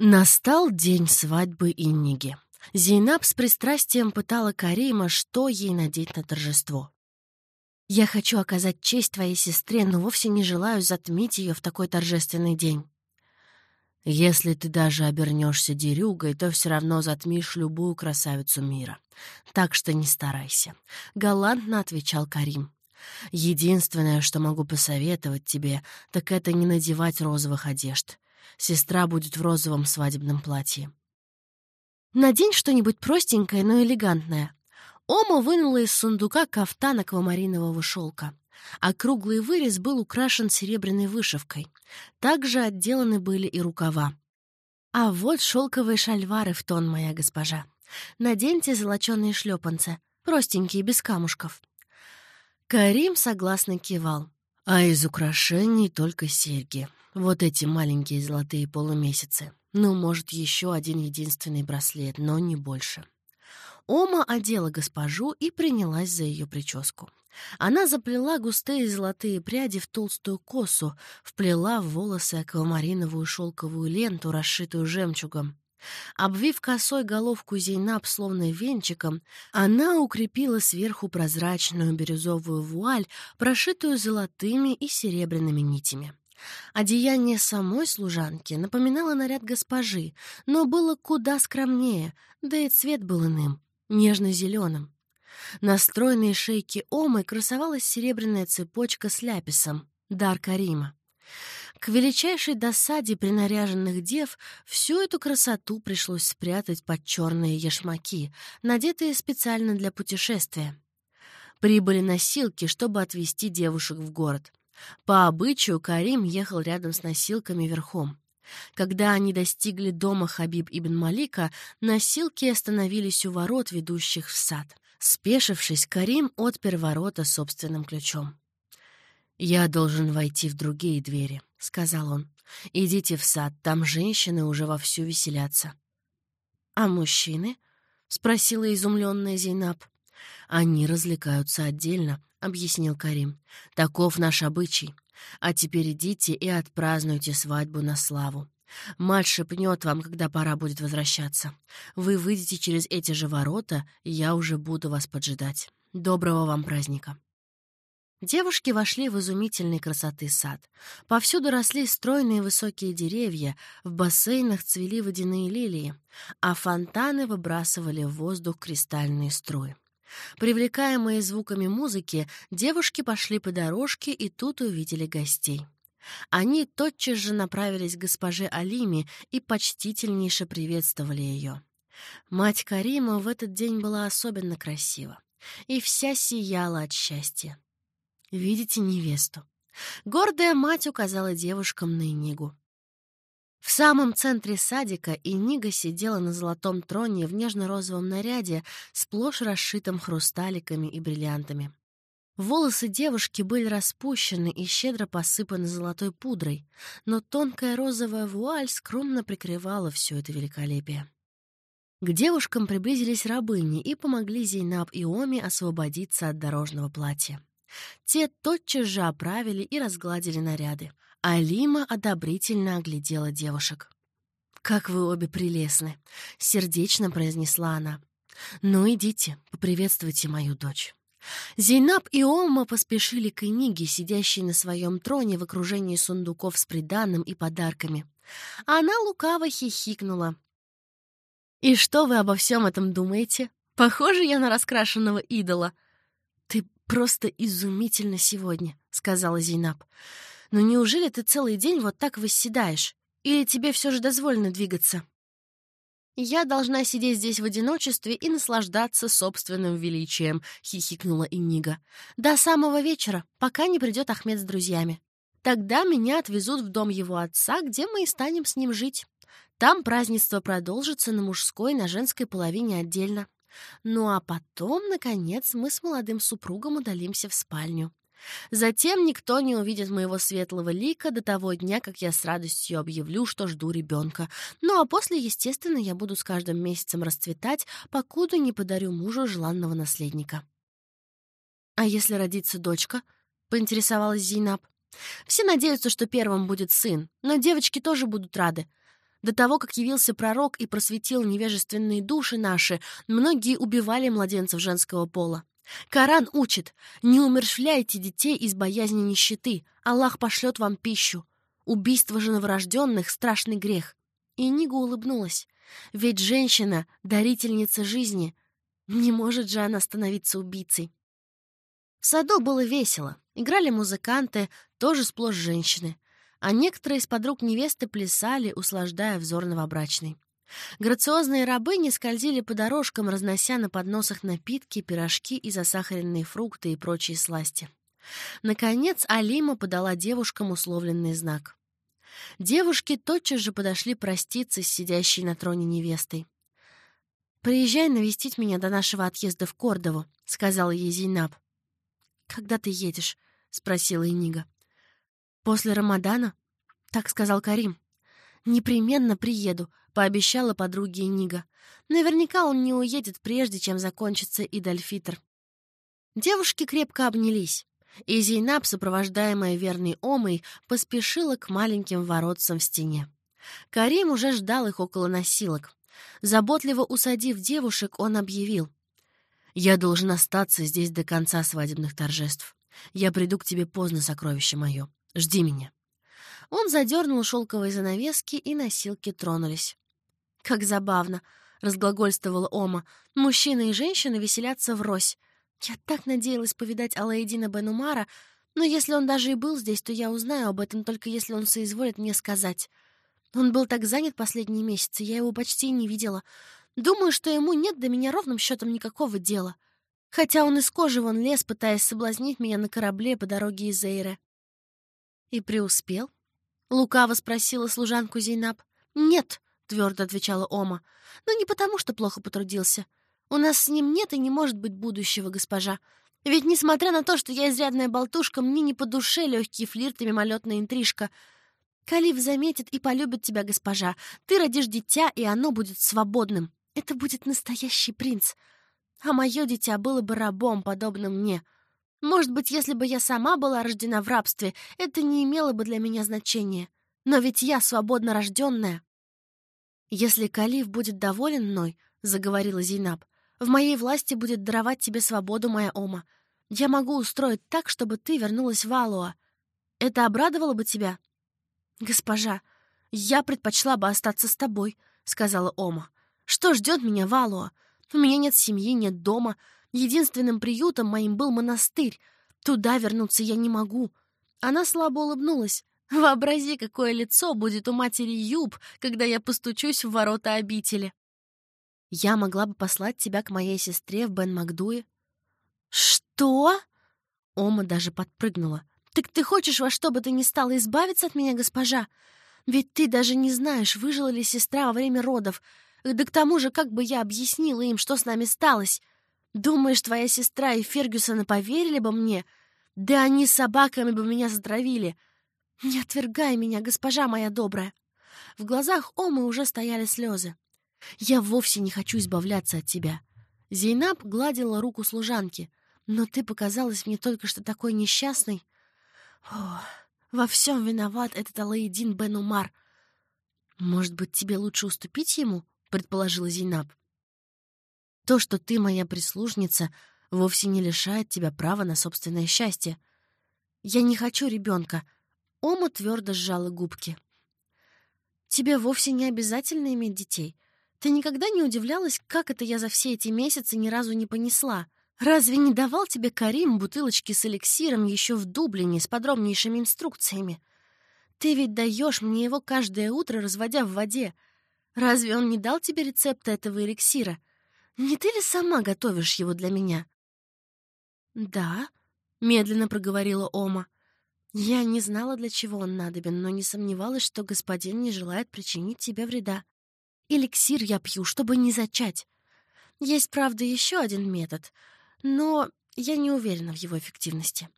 Настал день свадьбы Инниги. Зейнаб с пристрастием пытала Карима, что ей надеть на торжество. «Я хочу оказать честь твоей сестре, но вовсе не желаю затмить ее в такой торжественный день». «Если ты даже обернешься дерюгой, то все равно затмишь любую красавицу мира. Так что не старайся», — галантно отвечал Карим. «Единственное, что могу посоветовать тебе, так это не надевать розовых одежд. Сестра будет в розовом свадебном платье. «Надень что-нибудь простенькое, но элегантное». Ома вынула из сундука кафтан аквамаринового шелка. Округлый вырез был украшен серебряной вышивкой. Также отделаны были и рукава. «А вот шелковые шальвары в тон, моя госпожа. Наденьте золоченые шлепанцы, простенькие, без камушков». Карим согласно кивал. «А из украшений только серьги. Вот эти маленькие золотые полумесяцы. Ну, может, еще один единственный браслет, но не больше. Ома одела госпожу и принялась за ее прическу. Она заплела густые золотые пряди в толстую косу, вплела в волосы аквамариновую шелковую ленту, расшитую жемчугом. Обвив косой головку Зейнаб словно венчиком, она укрепила сверху прозрачную бирюзовую вуаль, прошитую золотыми и серебряными нитями. Одеяние самой служанки напоминало наряд госпожи, но было куда скромнее, да и цвет был иным, нежно-зеленым. На стройной шейке Омы красовалась серебряная цепочка с ляписом, дар Карима. К величайшей досаде принаряженных дев всю эту красоту пришлось спрятать под черные ешмаки, надетые специально для путешествия. Прибыли носилки, чтобы отвезти девушек в город. По обычаю Карим ехал рядом с носилками верхом. Когда они достигли дома Хабиб ибн Малика, носилки остановились у ворот, ведущих в сад. Спешившись, Карим отпер ворота собственным ключом. «Я должен войти в другие двери», — сказал он. «Идите в сад, там женщины уже вовсю веселятся». «А мужчины?» — спросила изумленная Зейнаб. «Они развлекаются отдельно», — объяснил Карим. «Таков наш обычай. А теперь идите и отпразднуйте свадьбу на славу. Мать шепнет вам, когда пора будет возвращаться. Вы выйдете через эти же ворота, и я уже буду вас поджидать. Доброго вам праздника!» Девушки вошли в изумительной красоты сад. Повсюду росли стройные высокие деревья, в бассейнах цвели водяные лилии, а фонтаны выбрасывали в воздух кристальные струи. Привлекаемые звуками музыки, девушки пошли по дорожке и тут увидели гостей. Они тотчас же направились к госпоже Алиме и почтительнейше приветствовали ее. Мать Карима в этот день была особенно красива и вся сияла от счастья. «Видите невесту?» Гордая мать указала девушкам на Инигу. В самом центре садика Инига сидела на золотом троне в нежно-розовом наряде, сплошь расшитым хрусталиками и бриллиантами. Волосы девушки были распущены и щедро посыпаны золотой пудрой, но тонкая розовая вуаль скромно прикрывала все это великолепие. К девушкам приблизились рабыни и помогли Зейнаб и Оми освободиться от дорожного платья. Те тотчас же оправили и разгладили наряды. Алима одобрительно оглядела девушек. «Как вы обе прелестны!» — сердечно произнесла она. «Ну, идите, поприветствуйте мою дочь». Зейнаб и Омма поспешили к Эниге, сидящей на своем троне в окружении сундуков с приданным и подарками. Она лукаво хихикнула. «И что вы обо всем этом думаете? Похоже я на раскрашенного идола». «Ты просто изумительно сегодня», — сказала Зейнаб. Но неужели ты целый день вот так восседаешь? Или тебе все же дозволено двигаться? «Я должна сидеть здесь в одиночестве и наслаждаться собственным величием», — хихикнула Инига. «До самого вечера, пока не придет Ахмед с друзьями. Тогда меня отвезут в дом его отца, где мы и станем с ним жить. Там празднество продолжится на мужской и на женской половине отдельно. Ну а потом, наконец, мы с молодым супругом удалимся в спальню. Затем никто не увидит моего светлого лика до того дня, как я с радостью объявлю, что жду ребенка. Ну а после, естественно, я буду с каждым месяцем расцветать, покуда не подарю мужу желанного наследника. «А если родится дочка?» — поинтересовалась Зейнаб. «Все надеются, что первым будет сын, но девочки тоже будут рады. До того, как явился пророк и просветил невежественные души наши, многие убивали младенцев женского пола. Коран учит, не умершвляйте детей из боязни нищеты, Аллах пошлет вам пищу. Убийство же новорожденных — страшный грех. И Нига улыбнулась. Ведь женщина — дарительница жизни. Не может же она становиться убийцей. В саду было весело. Играли музыканты, тоже сплошь женщины. А некоторые из подруг невесты плясали, услаждая взор новобрачной. Грациозные рабыни скользили по дорожкам, разнося на подносах напитки, пирожки и засахаренные фрукты и прочие сласти. Наконец Алима подала девушкам условленный знак. Девушки тотчас же подошли проститься с сидящей на троне невестой. «Приезжай навестить меня до нашего отъезда в Кордову», — сказала ей Зейнаб. «Когда ты едешь?» — спросила Инига. «После Рамадана?» — так сказал Карим. «Непременно приеду», — пообещала подруге Инига. «Наверняка он не уедет, прежде чем закончится Идальфитр». Девушки крепко обнялись, и Зейнаб, сопровождаемая верной Омой, поспешила к маленьким воротцам в стене. Карим уже ждал их около носилок. Заботливо усадив девушек, он объявил. «Я должен остаться здесь до конца свадебных торжеств. Я приду к тебе поздно, сокровище мое. Жди меня». Он задернул шелковые занавески, и носилки тронулись. «Как забавно!» — разглагольствовала Ома. «Мужчины и женщины веселятся врозь. Я так надеялась повидать Алаэдина Бенумара, но если он даже и был здесь, то я узнаю об этом только если он соизволит мне сказать. Он был так занят последние месяцы, я его почти не видела. Думаю, что ему нет до меня ровным счетом никакого дела. Хотя он из кожи вон лез, пытаясь соблазнить меня на корабле по дороге из Эйре. И преуспел? Лукаво спросила служанку Зейнаб. «Нет», — твердо отвечала Ома, — «но не потому, что плохо потрудился. У нас с ним нет и не может быть будущего, госпожа. Ведь, несмотря на то, что я изрядная болтушка, мне не по душе легкий флирт и мимолетная интрижка. Калиф заметит и полюбит тебя, госпожа. Ты родишь дитя, и оно будет свободным. Это будет настоящий принц. А мое дитя было бы рабом, подобным мне». Может быть, если бы я сама была рождена в рабстве, это не имело бы для меня значения. Но ведь я свободно рожденная. «Если Калиф будет доволен мной», — заговорила Зейнаб, «в моей власти будет даровать тебе свободу, моя Ома. Я могу устроить так, чтобы ты вернулась в Алуа. Это обрадовало бы тебя?» «Госпожа, я предпочла бы остаться с тобой», — сказала Ома. «Что ждет меня в Алуа? У меня нет семьи, нет дома. Единственным приютом моим был монастырь. Туда вернуться я не могу. Она слабо улыбнулась. Вообрази, какое лицо будет у матери Юб, когда я постучусь в ворота обители. Я могла бы послать тебя к моей сестре в Бен-Макдуе. Что? Ома даже подпрыгнула. Так ты хочешь во что бы ты ни стала избавиться от меня, госпожа? Ведь ты даже не знаешь, выжила ли сестра во время родов. Да к тому же, как бы я объяснила им, что с нами сталось? Думаешь, твоя сестра и Фергюсона поверили бы мне? Да они собаками бы меня затравили. Не отвергай меня, госпожа моя добрая. В глазах Омы уже стояли слезы. Я вовсе не хочу избавляться от тебя. Зейнаб гладила руку служанки. Но ты показалась мне только что такой несчастной. О, во всем виноват этот Алаидин Бен Умар. Может быть, тебе лучше уступить ему? предположила Зейнаб. То, что ты моя прислужница, вовсе не лишает тебя права на собственное счастье. Я не хочу ребенка. Ома твердо сжала губки. Тебе вовсе не обязательно иметь детей. Ты никогда не удивлялась, как это я за все эти месяцы ни разу не понесла? Разве не давал тебе Карим бутылочки с эликсиром еще в Дублине с подробнейшими инструкциями? Ты ведь даешь мне его каждое утро, разводя в воде. Разве он не дал тебе рецепта этого эликсира? Не ты ли сама готовишь его для меня?» «Да», — медленно проговорила Ома. «Я не знала, для чего он надобен, но не сомневалась, что господин не желает причинить тебе вреда. Эликсир я пью, чтобы не зачать. Есть, правда, еще один метод, но я не уверена в его эффективности.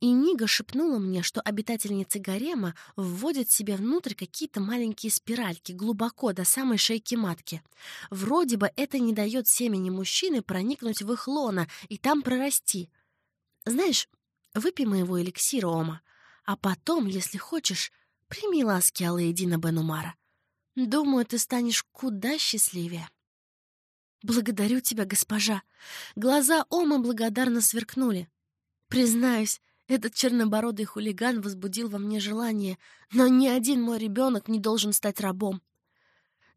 И Нига шепнула мне, что обитательницы гарема вводят себе внутрь какие-то маленькие спиральки глубоко до самой шейки матки. Вроде бы это не дает семени мужчины проникнуть в их лона и там прорасти. Знаешь, выпей моего эликсира, Ома, а потом, если хочешь, прими ласки Алаэдина Бенумара. Думаю, ты станешь куда счастливее. Благодарю тебя, госпожа. Глаза Омы благодарно сверкнули. Признаюсь, этот чернобородый хулиган возбудил во мне желание, но ни один мой ребенок не должен стать рабом.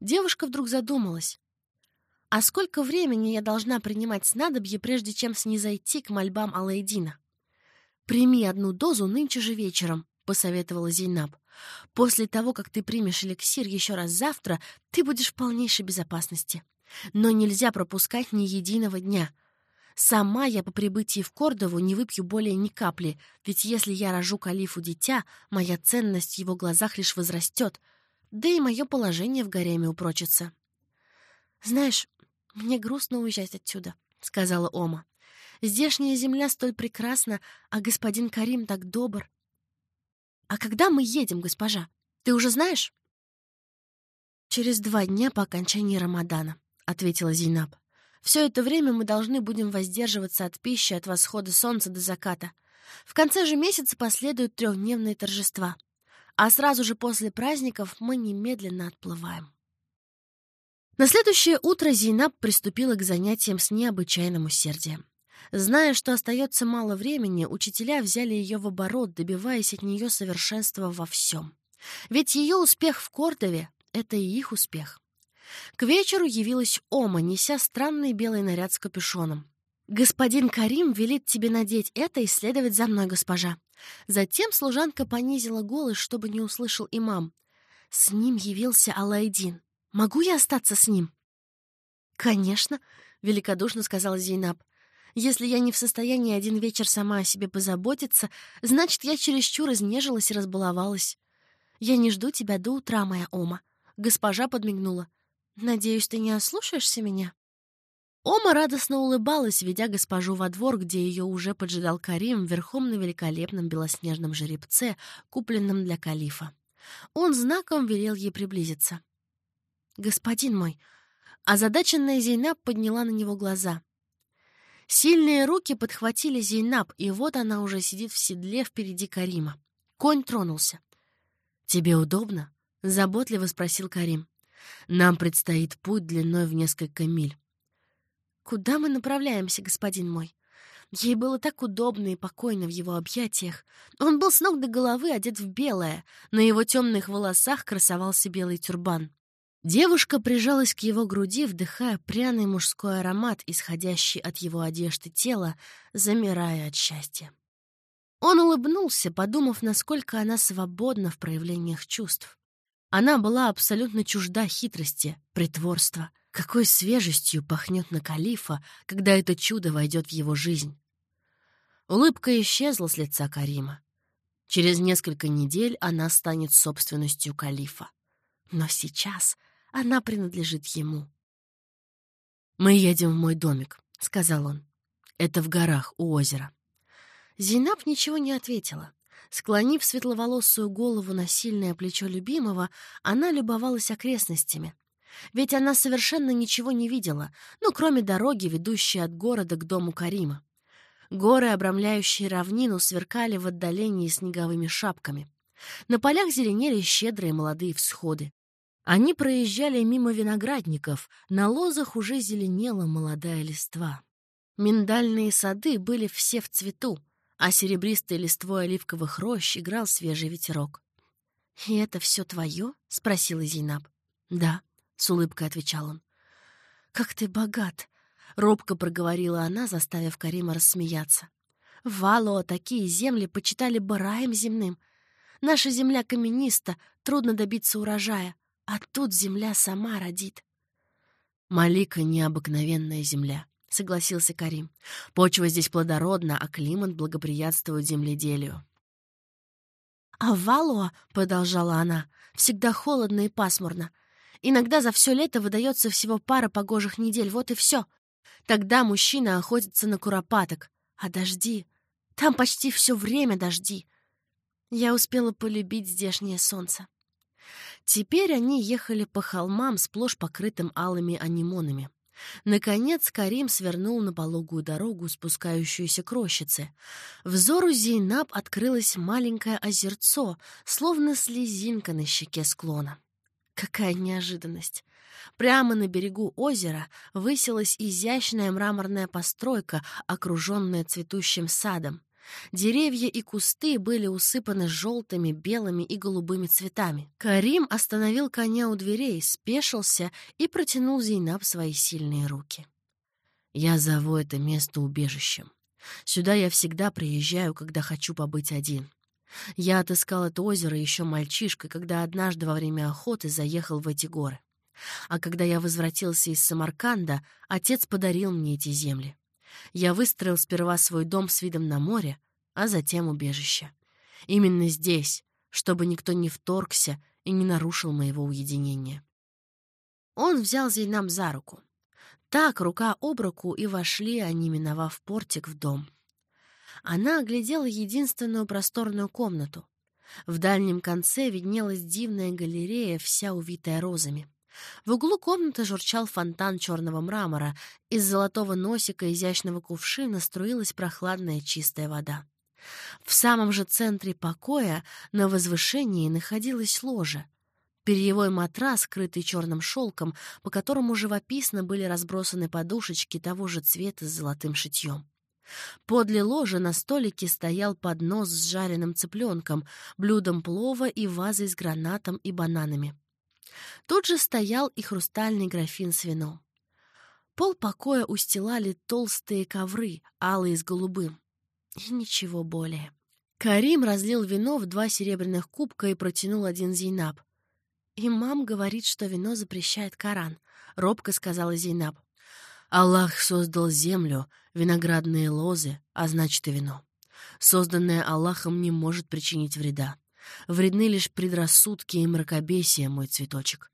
Девушка вдруг задумалась. А сколько времени я должна принимать снадобье, прежде чем снизойти к мольбам Алайдина? Прими одну дозу нынче же вечером, — посоветовала Зейнаб. «После того, как ты примешь эликсир еще раз завтра, ты будешь в полнейшей безопасности. Но нельзя пропускать ни единого дня. Сама я по прибытии в Кордову не выпью более ни капли, ведь если я рожу калифу дитя, моя ценность в его глазах лишь возрастет, да и мое положение в гареме упрочится». «Знаешь, мне грустно уезжать отсюда», — сказала Ома. «Здешняя земля столь прекрасна, а господин Карим так добр. «А когда мы едем, госпожа? Ты уже знаешь?» «Через два дня по окончании Рамадана», — ответила Зейнаб. «Все это время мы должны будем воздерживаться от пищи от восхода солнца до заката. В конце же месяца последуют трехдневные торжества, а сразу же после праздников мы немедленно отплываем». На следующее утро Зейнаб приступила к занятиям с необычайным усердием. Зная, что остается мало времени, учителя взяли ее в оборот, добиваясь от нее совершенства во всем. Ведь ее успех в Кордове — это и их успех. К вечеру явилась Ома, неся странный белый наряд с капюшоном. «Господин Карим велит тебе надеть это и следовать за мной, госпожа». Затем служанка понизила голос, чтобы не услышал имам. «С ним явился Алайдин. Могу я остаться с ним?» «Конечно», — великодушно сказала Зейнаб. Если я не в состоянии один вечер сама о себе позаботиться, значит, я чересчур изнежилась и разбаловалась. Я не жду тебя до утра, моя Ома. Госпожа подмигнула. Надеюсь, ты не ослушаешься меня? Ома радостно улыбалась, ведя госпожу во двор, где ее уже поджидал Карим верхом на великолепном белоснежном жеребце, купленном для калифа. Он знаком велел ей приблизиться. «Господин мой!» Озадаченная Зейнаб подняла на него глаза. Сильные руки подхватили Зейнаб, и вот она уже сидит в седле впереди Карима. Конь тронулся. «Тебе удобно?» — заботливо спросил Карим. «Нам предстоит путь длиной в несколько миль». «Куда мы направляемся, господин мой?» Ей было так удобно и покойно в его объятиях. Он был с ног до головы одет в белое, на его темных волосах красовался белый тюрбан. Девушка прижалась к его груди, вдыхая пряный мужской аромат, исходящий от его одежды тела, замирая от счастья. Он улыбнулся, подумав, насколько она свободна в проявлениях чувств. Она была абсолютно чужда хитрости, притворства. Какой свежестью пахнет на калифа, когда это чудо войдет в его жизнь. Улыбка исчезла с лица Карима. Через несколько недель она станет собственностью калифа. Но сейчас она принадлежит ему. «Мы едем в мой домик», — сказал он. «Это в горах, у озера». Зейнаб ничего не ответила. Склонив светловолосую голову на сильное плечо любимого, она любовалась окрестностями. Ведь она совершенно ничего не видела, ну, кроме дороги, ведущей от города к дому Карима. Горы, обрамляющие равнину, сверкали в отдалении снеговыми шапками. На полях зеленели щедрые молодые всходы. Они проезжали мимо виноградников, на лозах уже зеленела молодая листва. Миндальные сады были все в цвету, а серебристой листвой оливковых рощ играл свежий ветерок. «И это все твое?» — спросила Зейнаб. «Да», — с улыбкой отвечал он. «Как ты богат!» — робко проговорила она, заставив Карима рассмеяться. «В такие земли почитали бы раем земным. Наша земля камениста, трудно добиться урожая. А тут земля сама родит. Малика — необыкновенная земля, — согласился Карим. Почва здесь плодородна, а климат благоприятствует земледелию. «А в Валуа, — продолжала она, — всегда холодно и пасмурно. Иногда за все лето выдается всего пара погожих недель, вот и все. Тогда мужчина охотится на куропаток. А дожди? Там почти все время дожди. Я успела полюбить здешнее солнце. Теперь они ехали по холмам, сплошь покрытым алыми анимонами. Наконец Карим свернул на пологую дорогу, спускающуюся к рощице. Взору Зейнаб открылось маленькое озерцо, словно слезинка на щеке склона. Какая неожиданность! Прямо на берегу озера высилась изящная мраморная постройка, окруженная цветущим садом. Деревья и кусты были усыпаны желтыми, белыми и голубыми цветами. Карим остановил коня у дверей, спешился и протянул Зейнаб свои сильные руки. «Я зову это место убежищем. Сюда я всегда приезжаю, когда хочу побыть один. Я отыскал это озеро еще мальчишкой, когда однажды во время охоты заехал в эти горы. А когда я возвратился из Самарканда, отец подарил мне эти земли. Я выстроил сперва свой дом с видом на море, а затем убежище. Именно здесь, чтобы никто не вторгся и не нарушил моего уединения. Он взял Зейнам за руку. Так, рука об руку, и вошли они, миновав портик, в дом. Она оглядела единственную просторную комнату. В дальнем конце виднелась дивная галерея, вся увитая розами. В углу комнаты журчал фонтан черного мрамора, из золотого носика изящного кувшина струилась прохладная чистая вода. В самом же центре покоя на возвышении находилась ложа. Перьевой матрас, скрытый черным шелком, по которому живописно были разбросаны подушечки того же цвета с золотым шитьем. Подле ложа на столике стоял поднос с жареным цыпленком, блюдом плова и вазой с гранатом и бананами. Тут же стоял и хрустальный графин с вином. Пол покоя устилали толстые ковры, алые с голубым. И ничего более. Карим разлил вино в два серебряных кубка и протянул один Зейнаб. «Имам говорит, что вино запрещает Коран», — робко сказала Зейнаб. «Аллах создал землю, виноградные лозы, а значит и вино. Созданное Аллахом не может причинить вреда. Вредны лишь предрассудки и мракобесие, мой цветочек.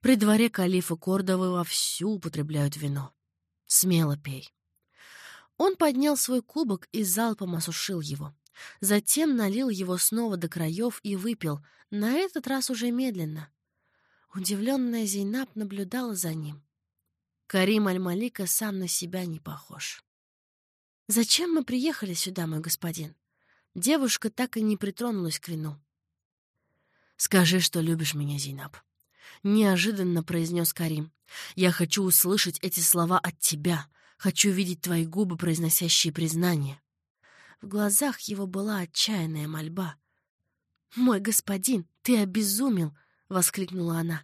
При дворе калифа Кордовы вовсю употребляют вино. Смело пей». Он поднял свой кубок и залпом осушил его. Затем налил его снова до краев и выпил, на этот раз уже медленно. Удивленная Зейнаб наблюдала за ним. Карим Аль-Малика сам на себя не похож. «Зачем мы приехали сюда, мой господин?» Девушка так и не притронулась к вину. «Скажи, что любишь меня, Зейнаб», — неожиданно произнес Карим. «Я хочу услышать эти слова от тебя, хочу видеть твои губы, произносящие признание». В глазах его была отчаянная мольба. «Мой господин, ты обезумел!» — воскликнула она.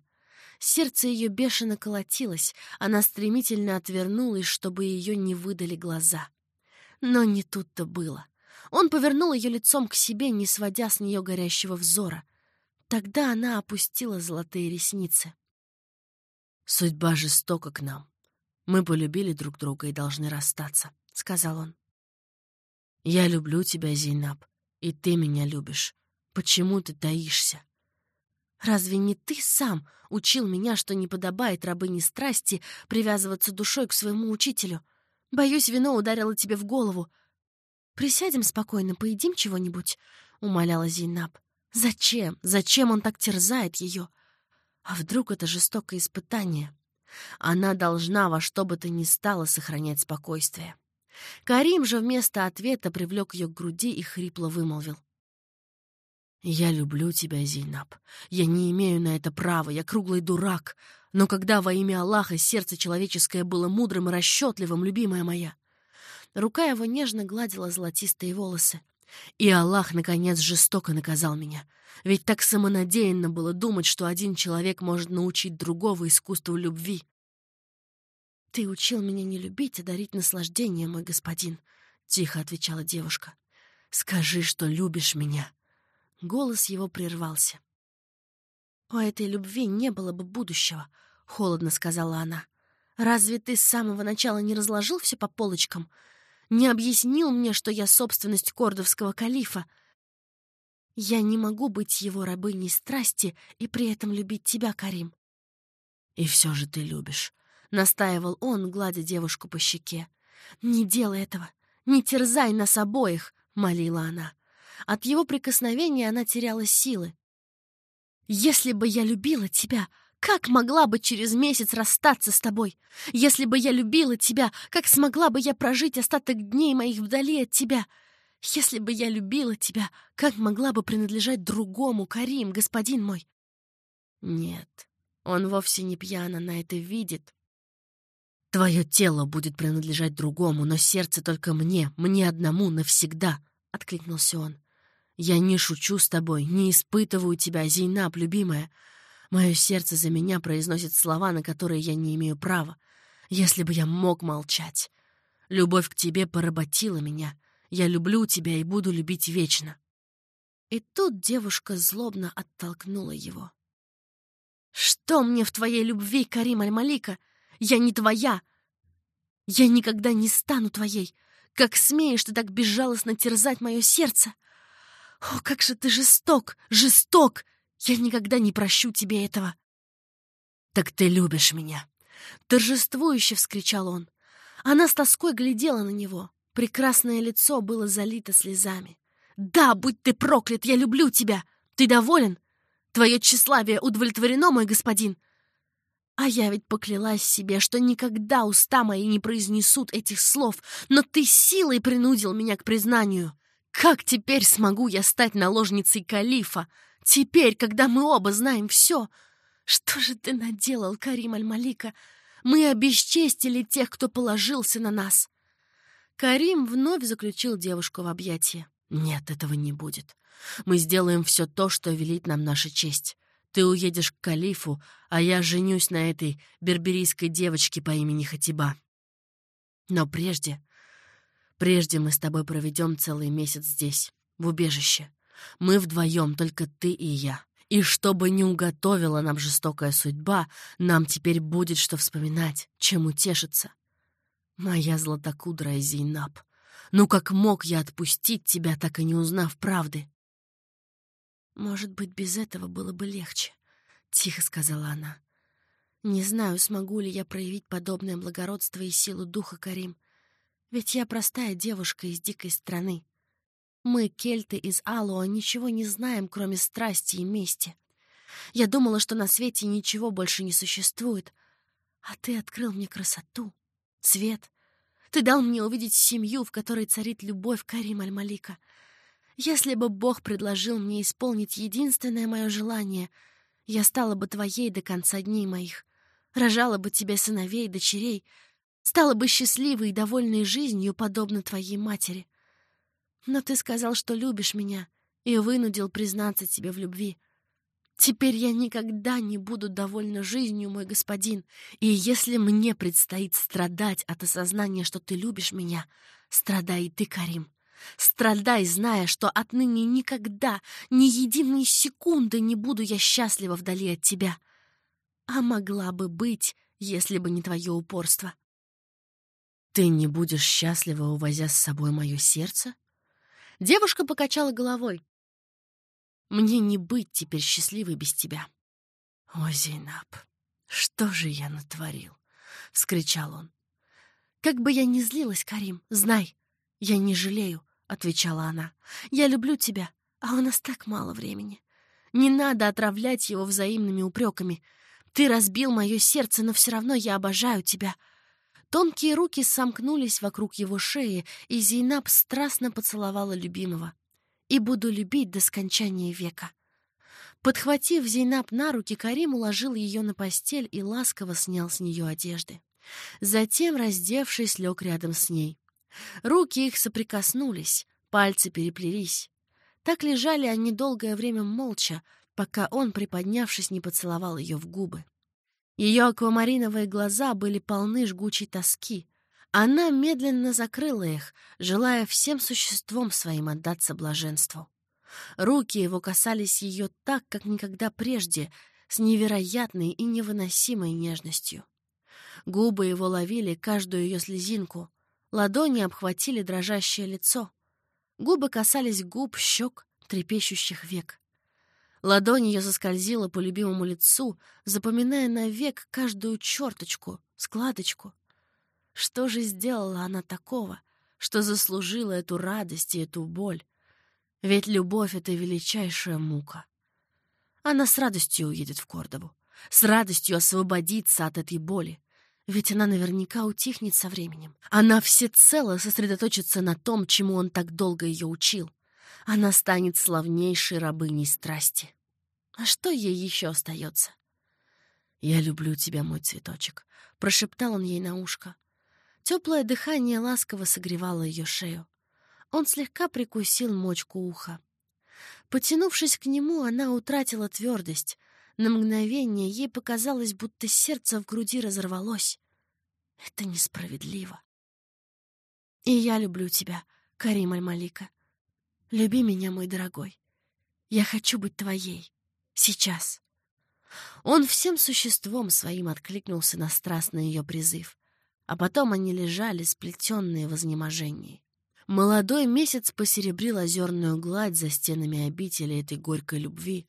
Сердце ее бешено колотилось, она стремительно отвернулась, чтобы ее не выдали глаза. Но не тут-то было. Он повернул ее лицом к себе, не сводя с нее горящего взора. Тогда она опустила золотые ресницы. «Судьба жестока к нам. Мы полюбили друг друга и должны расстаться», — сказал он. «Я люблю тебя, Зейнаб, и ты меня любишь. Почему ты таишься?» «Разве не ты сам учил меня, что не подобает рабыне страсти привязываться душой к своему учителю? Боюсь, вино ударило тебе в голову. Присядем спокойно, поедим чего-нибудь», — умоляла Зейнаб. «Зачем? Зачем он так терзает ее? А вдруг это жестокое испытание? Она должна во что бы то ни стало сохранять спокойствие». Карим же вместо ответа привлек ее к груди и хрипло вымолвил. «Я люблю тебя, Зейнаб. Я не имею на это права, я круглый дурак. Но когда во имя Аллаха сердце человеческое было мудрым и расчетливым, любимая моя...» Рука его нежно гладила золотистые волосы. И Аллах, наконец, жестоко наказал меня. Ведь так самонадеянно было думать, что один человек может научить другого искусству любви. «Ты учил меня не любить, а дарить наслаждение, мой господин», — тихо отвечала девушка. «Скажи, что любишь меня». Голос его прервался. «У этой любви не было бы будущего», — холодно сказала она. «Разве ты с самого начала не разложил все по полочкам? Не объяснил мне, что я собственность кордовского калифа? Я не могу быть его рабыней страсти и при этом любить тебя, Карим». «И все же ты любишь», — настаивал он, гладя девушку по щеке. «Не делай этого! Не терзай нас обоих!» — молила она. От его прикосновения она теряла силы. «Если бы я любила тебя, как могла бы через месяц расстаться с тобой? Если бы я любила тебя, как смогла бы я прожить остаток дней моих вдали от тебя? Если бы я любила тебя, как могла бы принадлежать другому, Карим, господин мой? Нет, он вовсе не пьян, она это видит. Твое тело будет принадлежать другому, но сердце только мне, мне одному, навсегда, — откликнулся он. Я не шучу с тобой, не испытываю тебя, Зейнаб, любимая. Мое сердце за меня произносит слова, на которые я не имею права. Если бы я мог молчать. Любовь к тебе поработила меня. Я люблю тебя и буду любить вечно. И тут девушка злобно оттолкнула его. «Что мне в твоей любви, Карим Аль-Малика? Я не твоя! Я никогда не стану твоей! Как смеешь ты так безжалостно терзать мое сердце? О, как же ты жесток, жесток! Я никогда не прощу тебе этого!» «Так ты любишь меня!» Торжествующе вскричал он. Она с тоской глядела на него. Прекрасное лицо было залито слезами. «Да, будь ты проклят, я люблю тебя! Ты доволен? Твое тщеславие удовлетворено, мой господин!» А я ведь поклялась себе, что никогда уста мои не произнесут этих слов, но ты силой принудил меня к признанию. Как теперь смогу я стать наложницей калифа? Теперь, когда мы оба знаем все. Что же ты наделал, Карим Аль-Малика? Мы обесчестили тех, кто положился на нас. Карим вновь заключил девушку в объятия. «Нет, этого не будет. Мы сделаем все то, что велит нам наша честь. Ты уедешь к калифу, а я женюсь на этой берберийской девочке по имени Хатиба. Но прежде... Прежде мы с тобой проведем целый месяц здесь, в убежище. Мы вдвоем, только ты и я. И чтобы не уготовила нам жестокая судьба, нам теперь будет что вспоминать, чем утешиться. Моя златокудрая Зейнаб, ну как мог я отпустить тебя, так и не узнав правды? Может быть, без этого было бы легче, — тихо сказала она. Не знаю, смогу ли я проявить подобное благородство и силу духа, Карим. Ведь я простая девушка из дикой страны. Мы, кельты из Алуа, ничего не знаем, кроме страсти и мести. Я думала, что на свете ничего больше не существует. А ты открыл мне красоту, цвет, ты дал мне увидеть семью, в которой царит любовь Карим Аль-Малика. Если бы Бог предложил мне исполнить единственное мое желание, я стала бы твоей до конца дней моих, рожала бы тебе сыновей и дочерей, стала бы счастливой и довольной жизнью, подобно твоей матери. Но ты сказал, что любишь меня, и вынудил признаться тебе в любви — Теперь я никогда не буду довольна жизнью, мой господин. И если мне предстоит страдать от осознания, что ты любишь меня, страдай и ты, Карим. Страдай, зная, что отныне никогда, ни единой секунды не буду я счастлива вдали от тебя. А могла бы быть, если бы не твое упорство. Ты не будешь счастлива, увозя с собой мое сердце? Девушка покачала головой. Мне не быть теперь счастливой без тебя. О, Зейнаб, что же я натворил? — вскричал он. «Как бы я ни злилась, Карим, знай, я не жалею», — отвечала она. «Я люблю тебя, а у нас так мало времени. Не надо отравлять его взаимными упреками. Ты разбил мое сердце, но все равно я обожаю тебя». Тонкие руки сомкнулись вокруг его шеи, и Зейнаб страстно поцеловала любимого и буду любить до скончания века». Подхватив Зейнаб на руки, Карим уложил ее на постель и ласково снял с нее одежды. Затем, раздевшись, лег рядом с ней. Руки их соприкоснулись, пальцы переплелись. Так лежали они долгое время молча, пока он, приподнявшись, не поцеловал ее в губы. Ее аквамариновые глаза были полны жгучей тоски, она медленно закрыла их, желая всем существом своим отдаться блаженству. Руки его касались ее так, как никогда прежде, с невероятной и невыносимой нежностью. Губы его ловили каждую ее слезинку, ладони обхватили дрожащее лицо. Губы касались губ, щек, трепещущих век. Ладонь ее заскользила по любимому лицу, запоминая навек каждую черточку, складочку. Что же сделала она такого, что заслужила эту радость и эту боль? Ведь любовь — это величайшая мука. Она с радостью уедет в Кордову, с радостью освободится от этой боли. Ведь она наверняка утихнет со временем. Она всецело сосредоточится на том, чему он так долго ее учил. Она станет славнейшей рабыней страсти. А что ей еще остается? «Я люблю тебя, мой цветочек», — прошептал он ей на ушко. Теплое дыхание ласково согревало ее шею. Он слегка прикусил мочку уха. Потянувшись к нему, она утратила твердость. На мгновение ей показалось, будто сердце в груди разорвалось. Это несправедливо. И я люблю тебя, Карим Аль-Малика. Люби меня, мой дорогой. Я хочу быть твоей. Сейчас. Он всем существом своим откликнулся на страстный ее призыв. А потом они лежали, сплетенные в изнеможении. Молодой месяц посеребрил озерную гладь за стенами обители этой горькой любви,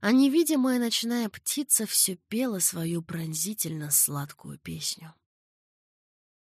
а невидимая ночная птица все пела свою пронзительно сладкую песню.